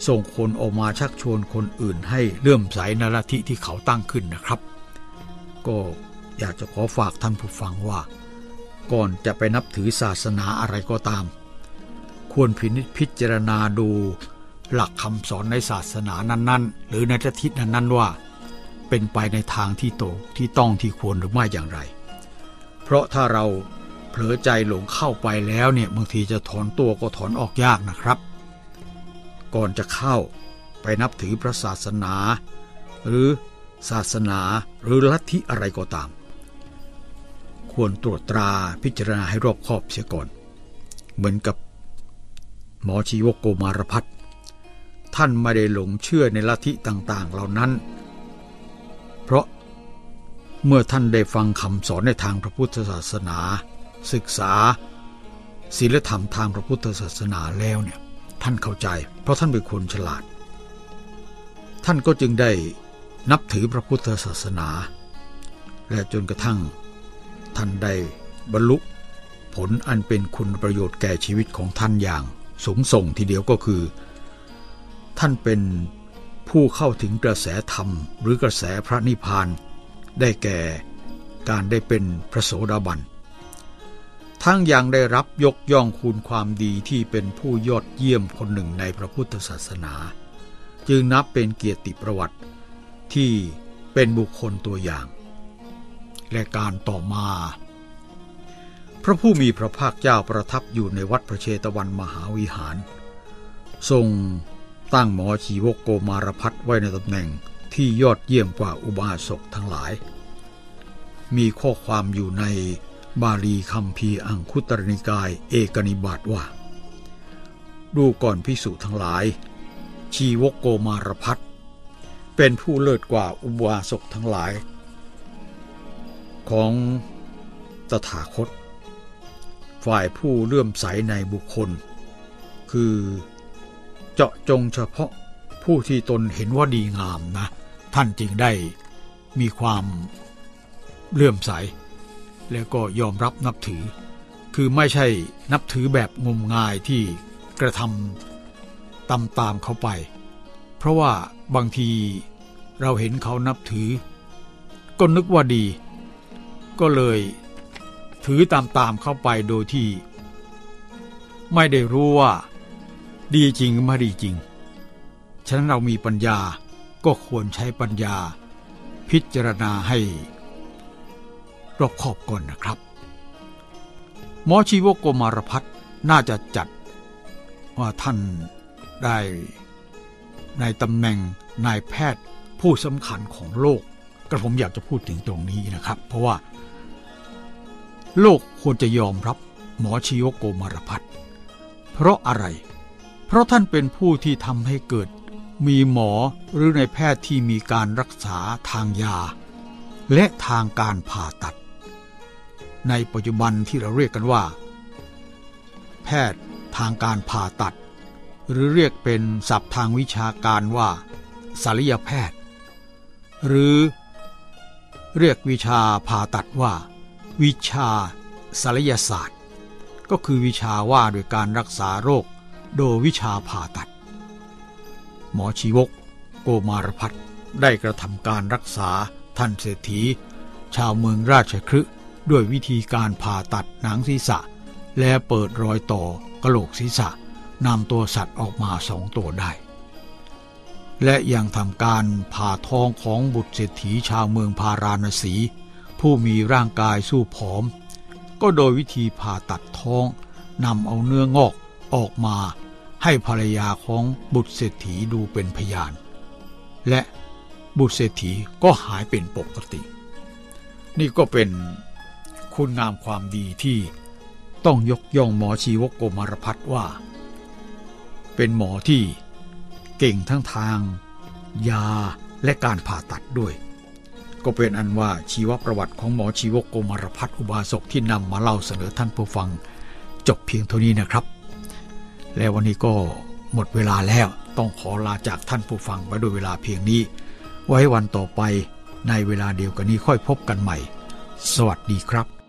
S1: ส่งคนออกมาชักชวนคนอื่นให้เลื่อมใสในลัทธิที่เขาตั้งขึ้นนะครับ ก็อยากจะขอฝากท่านผู้ฟังว่า ก่อนจะไปนับถือศาสนาอะไรก็ตาม ควรพินิจพิจารณาดูหลักคำสอนในศาสนานั้น ๆ หรือในทิศนั้นๆว่า เป็นไปในทางที่โตที่ต้องที่ควรหรือไม่อย่างไร เพราะถ้าเรา เผลอใจหลงเข้าไปแล้วเนี่ยบางทีจะถอนตัวก็ถอนออกยากนะครับ ก่อนจะเข้าไปนับถือพระศาสนา หรือศาสนาหรือลัทธิอะไรก็ตาม ควรตรวจตราพิจารณาให้รอบคอบเสียก่อน เหมือนกับหมอชีวกโกมารพัฒท่านไม่ได้หลงเชื่อในลัทธิต่างๆ เหล่านั้น เพราะเมื่อท่านได้ฟังคำสอนในทางพระพุทธศาสนา ศึกษาศีลธรรมทางพระพุทธศาสนาแล้วเนี่ยท่านเข้าใจ เพราะท่านเป็นคนฉลาด ท่านก็จึงได้นับถือพระพุทธศาสนา และจนกระทั่งท่านได้บรรลุผลอันเป็นคุณประโยชน์แก่ชีวิตของท่านอย่างสูงส่งทีเดียวก็คือ ท่านเป็นผู้เข้าถึงกระแสธรรม หรือกระแสพระนิพพานได้แก่การได้เป็นพระโสดาบัน ทั้งยังได้รับยกย่องคุณความดีที่เป็นผู้ยอดเยี่ยมคนหนึ่งในพระพุทธศาสนา จึงนับเป็นเกียรติประวัติที่เป็นบุคคลตัวอย่าง และการต่อมา พระผู้มีพระภาคเจ้าประทับอยู่ในวัดพระเชตวันมหาวิหาร ทรงตั้งหมอชีวกโกมารพัฒไว้ในตำแหน่งที่ยอดเยี่ยมกว่าอุบาสกทั้งหลาย มีข้อความอยู่ใน บาลีคำพีอังคุตรนิกายเอกนิบาตว่า ดูก่อนพิสุทั้งหลาย ชีวกโกมารพัฒเป็นผู้เลิศกว่าอุบาสกทั้งหลาย ของตถาคต ฝ่ายผู้เลื่อมใสในบุคคล คือเจาะจงเฉพาะผู้ที่ตนเห็นว่าดีงามนะ ท่านจึงได้มีความเลื่อมใส แล้วก็ยอมรับนับถือ คือไม่ใช่นับถือแบบงมงายที่กระทำตามตามเขาไป เพราะว่าบางทีเราเห็นเขานับถือ ก็นึกว่าดี ก็เลยถือตามๆเข้าไปโดยที่ ไม่ได้รู้ว่า ดีจริงหรือไม่ดีจริง ฉะนั้นเรามีปัญญาก็ควรใช้ปัญญา พิจารณาให้ รอบขอบก่อนนะครับ หมอชีวกโกมารพัฒน่าจะจัดว่าท่านได้ในตำแหน่งนายแพทย์ผู้สำคัญของโลก กระผมอยากจะพูดถึงตรงนี้นะครับ เพราะว่า โลกควรจะยอมรับหมอชิโยโกมารพัฒเพราะอะไร เพราะท่านเป็นผู้ที่ทำให้เกิด มีหมอหรือในแพทย์ที่มีการรักษาทางยา และทางการผ่าตัด ในปัจจุบันที่เราเรียกกันว่า แพทย์ทางการผ่าตัด หรือเรียกเป็นศัพท์ทางวิชาการว่าศัลยแพทย์ หรือเรียกวิชาผ่าตัดว่า วิชาศัลยศาสตร์ ก็คือวิชาว่าโดยการรักษาโรค โดยวิชาผ่าตัด หมอชีวก โกมารพัฒได้กระทำการรักษาท่านเศรษฐี ชาวเมืองราชคฤห์ ด้วยวิธีการผ่าตัดหนังศีรษะ และเปิดรอยต่อกระโหลกศีรษะนำตัวสัตว์ออกมาสองตัวได้ และยังทำการผ่าท้องของบุตรเศรษฐีชาวเมืองพาราณสี ผู้มีร่างกายสู้ผอม ก็โดยวิธีผ่าตัดท้องนำเอาเนื้องอกออกมา ให้ภรรยาของบุตรเศรษฐีดูเป็นพยาน และบุตรเศรษฐีก็หายเป็นปกติ นี่ก็เป็น คุณงามความดีที่ต้องยกย่องหมอชีวกโกมารพัฒว่า เป็นหมอที่เก่งทั้งทาง ยาและการผ่าตัดด้วย ก็เป็นอันว่าชีวประวัติของหมอชีวกโกมารพัฒอุบาสกที่นำมาเล่าเสนอท่านผู้ฟัง จบเพียงเท่านี้นะครับ และวันนี้ก็หมดเวลาแล้วต้องขอลาจากท่านผู้ฟังไปด้วยเวลาเพียงนี้ ไว้วันต่อไปในเวลาเดียวกันนี้ค่อยพบกันใหม่ สวัสดีครับ